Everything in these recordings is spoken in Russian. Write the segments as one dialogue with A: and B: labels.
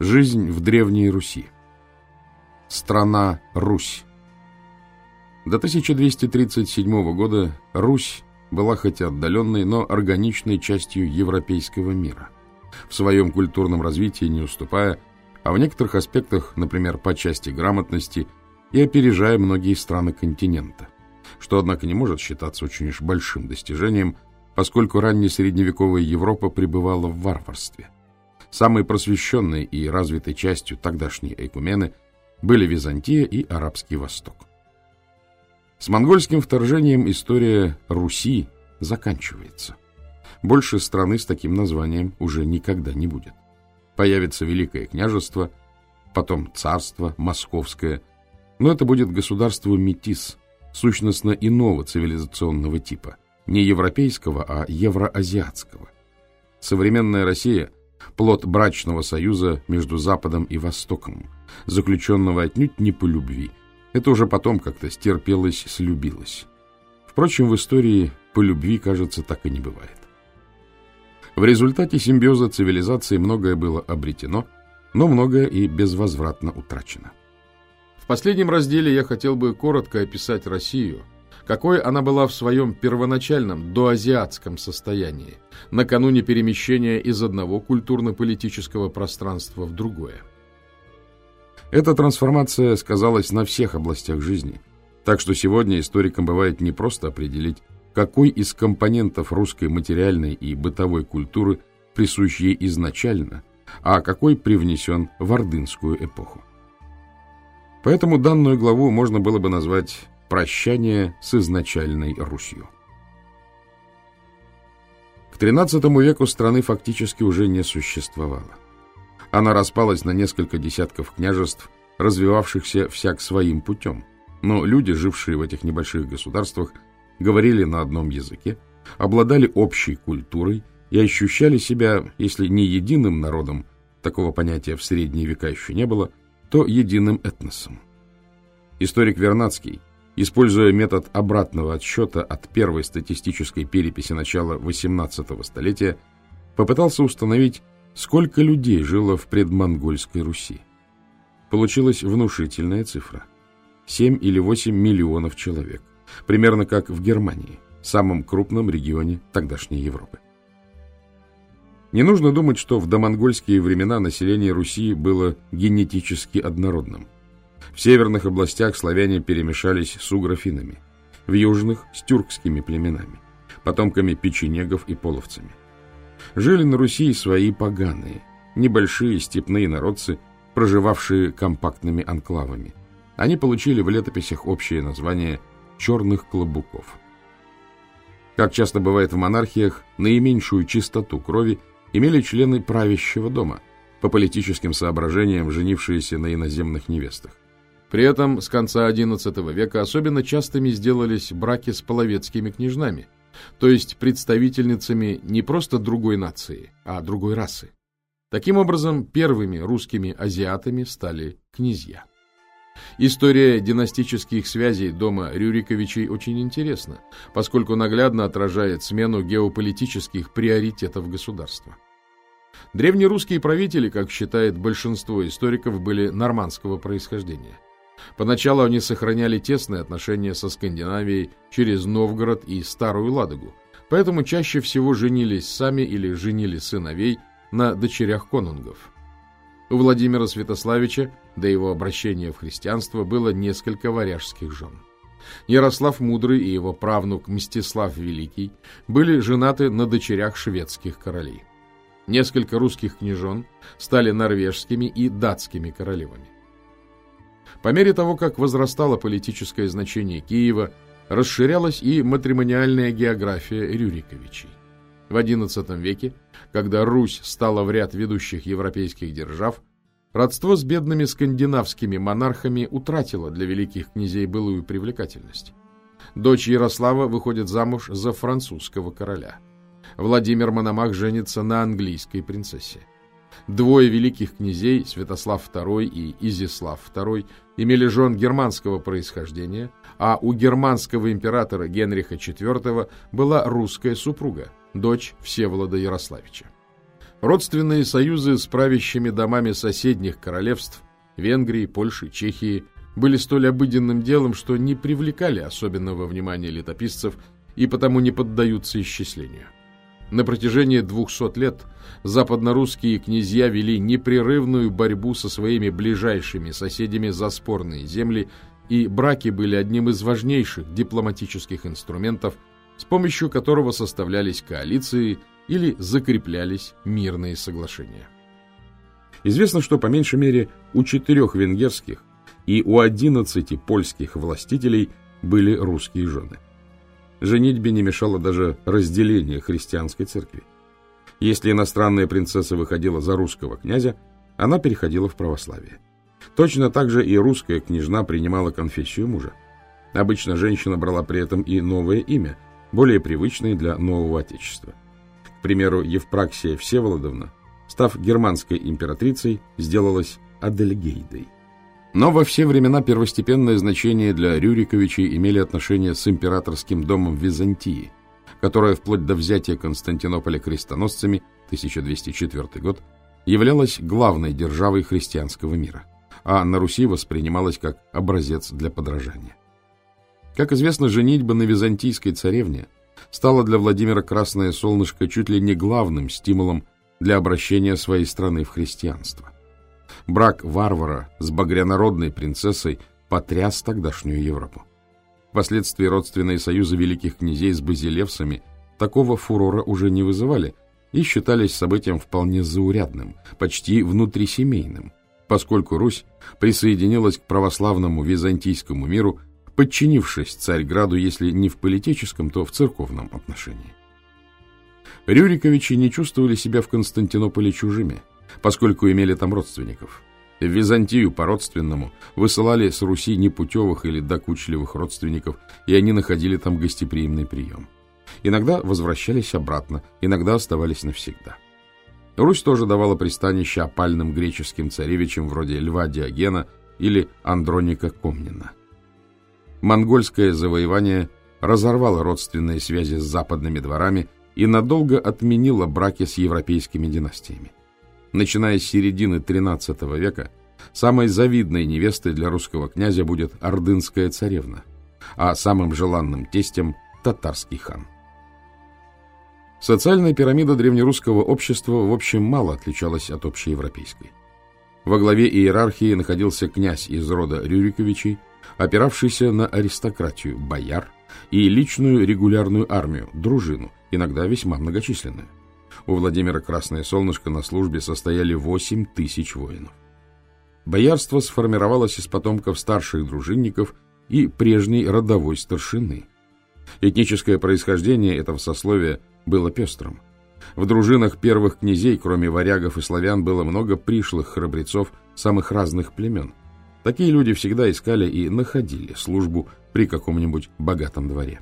A: Жизнь в Древней Руси. Страна Русь. До 1237 года Русь была хоть и отдаленной, но органичной частью европейского мира, в своем культурном развитии не уступая, а в некоторых аспектах, например, по части грамотности, и опережая многие страны континента, что, однако, не может считаться очень уж большим достижением, поскольку ранняя средневековая Европа пребывала в варварстве. Самой просвещенной и развитой частью тогдашней Экумены были Византия и Арабский Восток. С монгольским вторжением история Руси заканчивается. Больше страны с таким названием уже никогда не будет. Появится Великое княжество, потом царство Московское, но это будет государство Метис, сущностно иного цивилизационного типа, не европейского, а евроазиатского. Современная Россия – плод брачного союза между Западом и Востоком, заключенного отнюдь не по любви. Это уже потом как-то стерпелось, слюбилось. Впрочем, в истории по любви, кажется, так и не бывает. В результате симбиоза цивилизации многое было обретено, но многое и безвозвратно утрачено. В последнем разделе я хотел бы коротко описать Россию – какой она была в своем первоначальном доазиатском состоянии, накануне перемещения из одного культурно-политического пространства в другое. Эта трансформация сказалась на всех областях жизни, так что сегодня историкам бывает не просто определить, какой из компонентов русской материальной и бытовой культуры присущ ей изначально, а какой привнесен в ордынскую эпоху. Поэтому данную главу можно было бы назвать Прощание с изначальной Русью. К XIII веку страны фактически уже не существовало. Она распалась на несколько десятков княжеств, развивавшихся всяк своим путем. Но люди, жившие в этих небольших государствах, говорили на одном языке, обладали общей культурой и ощущали себя, если не единым народом, такого понятия в средние века еще не было, то единым этносом. Историк Вернадский Используя метод обратного отсчета от первой статистической переписи начала XVIII столетия, попытался установить, сколько людей жило в предмонгольской Руси. Получилась внушительная цифра. 7 или 8 миллионов человек. Примерно как в Германии, самом крупном регионе тогдашней Европы. Не нужно думать, что в домонгольские времена население Руси было генетически однородным. В северных областях славяне перемешались с угрофинами, в южных – с тюркскими племенами, потомками печенегов и половцами. Жили на Руси свои поганые, небольшие степные народцы, проживавшие компактными анклавами. Они получили в летописях общее название «черных клобуков». Как часто бывает в монархиях, наименьшую чистоту крови имели члены правящего дома, по политическим соображениям женившиеся на иноземных невестах. При этом с конца XI века особенно частыми сделались браки с половецкими княжнами, то есть представительницами не просто другой нации, а другой расы. Таким образом, первыми русскими азиатами стали князья. История династических связей дома Рюриковичей очень интересна, поскольку наглядно отражает смену геополитических приоритетов государства. Древнерусские правители, как считает большинство историков, были нормандского происхождения. Поначалу они сохраняли тесные отношения со Скандинавией через Новгород и Старую Ладогу, поэтому чаще всего женились сами или женили сыновей на дочерях конунгов. У Владимира Святославича до его обращения в христианство было несколько варяжских жен. Ярослав Мудрый и его правнук Мстислав Великий были женаты на дочерях шведских королей. Несколько русских княжон стали норвежскими и датскими королевами. По мере того, как возрастало политическое значение Киева, расширялась и матримониальная география Рюриковичей. В XI веке, когда Русь стала в ряд ведущих европейских держав, родство с бедными скандинавскими монархами утратило для великих князей былую привлекательность. Дочь Ярослава выходит замуж за французского короля. Владимир Мономах женится на английской принцессе. Двое великих князей, Святослав II и Изяслав II, имели жен германского происхождения, а у германского императора Генриха IV была русская супруга, дочь Всеволода Ярославича. Родственные союзы с правящими домами соседних королевств Венгрии, Польши, Чехии были столь обыденным делом, что не привлекали особенного внимания летописцев и потому не поддаются исчислению. На протяжении двухсот лет западнорусские князья вели непрерывную борьбу со своими ближайшими соседями за спорные земли, и браки были одним из важнейших дипломатических инструментов, с помощью которого составлялись коалиции или закреплялись мирные соглашения. Известно, что по меньшей мере у четырех венгерских и у одиннадцати польских властителей были русские жены. Женитьбе не мешало даже разделение христианской церкви. Если иностранная принцесса выходила за русского князя, она переходила в православие. Точно так же и русская княжна принимала конфессию мужа. Обычно женщина брала при этом и новое имя, более привычное для нового отечества. К примеру, Евпраксия Всеволодовна, став германской императрицей, сделалась Адельгейдой. Но во все времена первостепенное значение для Рюриковичей имели отношения с императорским домом Византии, которая вплоть до взятия Константинополя крестоносцами 1204 год являлась главной державой христианского мира, а на Руси воспринималась как образец для подражания. Как известно, женитьба на византийской царевне стала для Владимира Красное Солнышко чуть ли не главным стимулом для обращения своей страны в христианство. Брак варвара с багрянародной принцессой потряс тогдашнюю Европу. Впоследствии родственные союзы великих князей с базилевсами такого фурора уже не вызывали и считались событием вполне заурядным, почти внутрисемейным, поскольку Русь присоединилась к православному византийскому миру, подчинившись Царьграду, если не в политическом, то в церковном отношении. Рюриковичи не чувствовали себя в Константинополе чужими – поскольку имели там родственников. В Византию по-родственному высылали с Руси непутевых или докучливых родственников, и они находили там гостеприимный прием. Иногда возвращались обратно, иногда оставались навсегда. Русь тоже давала пристанище опальным греческим царевичам вроде Льва Диогена или Андроника Комнина. Монгольское завоевание разорвало родственные связи с западными дворами и надолго отменило браки с европейскими династиями начиная с середины XIII века, самой завидной невестой для русского князя будет ордынская царевна, а самым желанным тестем – татарский хан. Социальная пирамида древнерусского общества в общем мало отличалась от общеевропейской. Во главе иерархии находился князь из рода Рюриковичей, опиравшийся на аристократию, бояр, и личную регулярную армию, дружину, иногда весьма многочисленную. У Владимира Красное Солнышко на службе состояли 8 тысяч воинов. Боярство сформировалось из потомков старших дружинников и прежней родовой старшины. Этническое происхождение этого сословия было пестрым. В дружинах первых князей, кроме варягов и славян, было много пришлых храбрецов самых разных племен. Такие люди всегда искали и находили службу при каком-нибудь богатом дворе.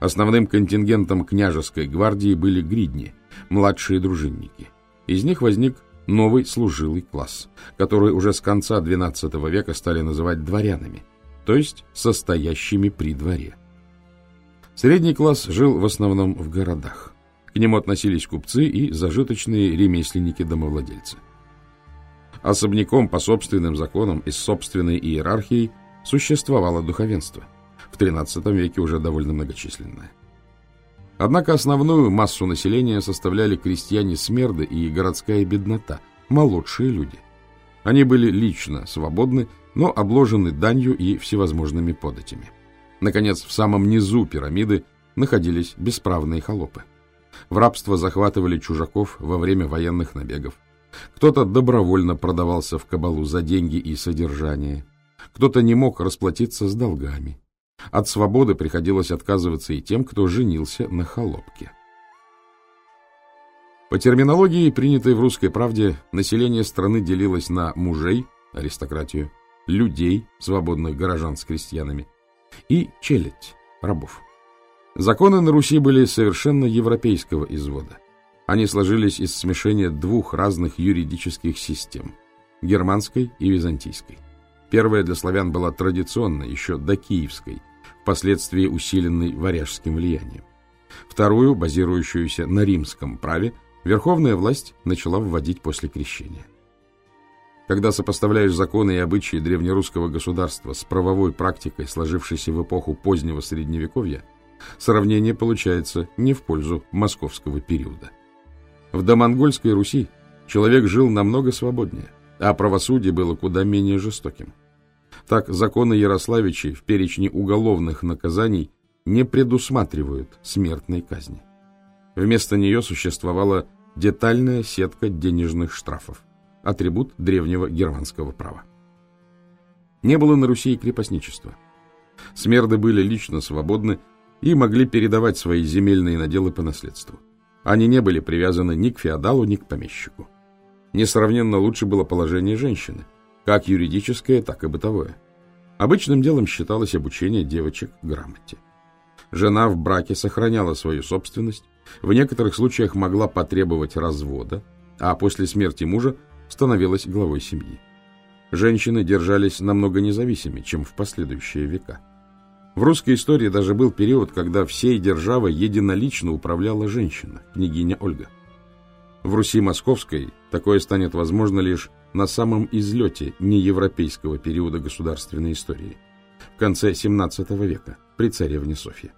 A: Основным контингентом княжеской гвардии были гридни, младшие дружинники. Из них возник новый служилый класс, который уже с конца XII века стали называть дворянами, то есть состоящими при дворе. Средний класс жил в основном в городах. К нему относились купцы и зажиточные ремесленники-домовладельцы. Особняком по собственным законам и собственной иерархией существовало духовенство – в XIII веке уже довольно многочисленная. Однако основную массу населения составляли крестьяне-смерды и городская беднота, молодшие люди. Они были лично свободны, но обложены данью и всевозможными податями. Наконец, в самом низу пирамиды находились бесправные холопы. В рабство захватывали чужаков во время военных набегов. Кто-то добровольно продавался в кабалу за деньги и содержание. Кто-то не мог расплатиться с долгами. От свободы приходилось отказываться и тем, кто женился на холопке. По терминологии, принятой в «Русской правде», население страны делилось на мужей, аристократию, людей, свободных горожан с крестьянами, и челядь, рабов. Законы на Руси были совершенно европейского извода. Они сложились из смешения двух разных юридических систем – германской и византийской. Первая для славян была традиционной, еще до киевской, впоследствии усиленной варяжским влиянием. Вторую, базирующуюся на римском праве, Верховная власть начала вводить после крещения. Когда сопоставляешь законы и обычаи древнерусского государства с правовой практикой, сложившейся в эпоху позднего Средневековья, сравнение получается не в пользу московского периода. В домонгольской Руси человек жил намного свободнее, а правосудие было куда менее жестоким. Так, законы Ярославичей в перечне уголовных наказаний не предусматривают смертной казни. Вместо нее существовала детальная сетка денежных штрафов, атрибут древнего германского права. Не было на Руси и крепостничества. Смерды были лично свободны и могли передавать свои земельные наделы по наследству. Они не были привязаны ни к феодалу, ни к помещику. Несравненно лучше было положение женщины, как юридическое, так и бытовое. Обычным делом считалось обучение девочек грамоте. Жена в браке сохраняла свою собственность, в некоторых случаях могла потребовать развода, а после смерти мужа становилась главой семьи. Женщины держались намного независимее, чем в последующие века. В русской истории даже был период, когда всей державой единолично управляла женщина, княгиня Ольга. В Руси Московской такое станет возможно лишь на самом излете неевропейского периода государственной истории, в конце XVII века, при царевне Софье.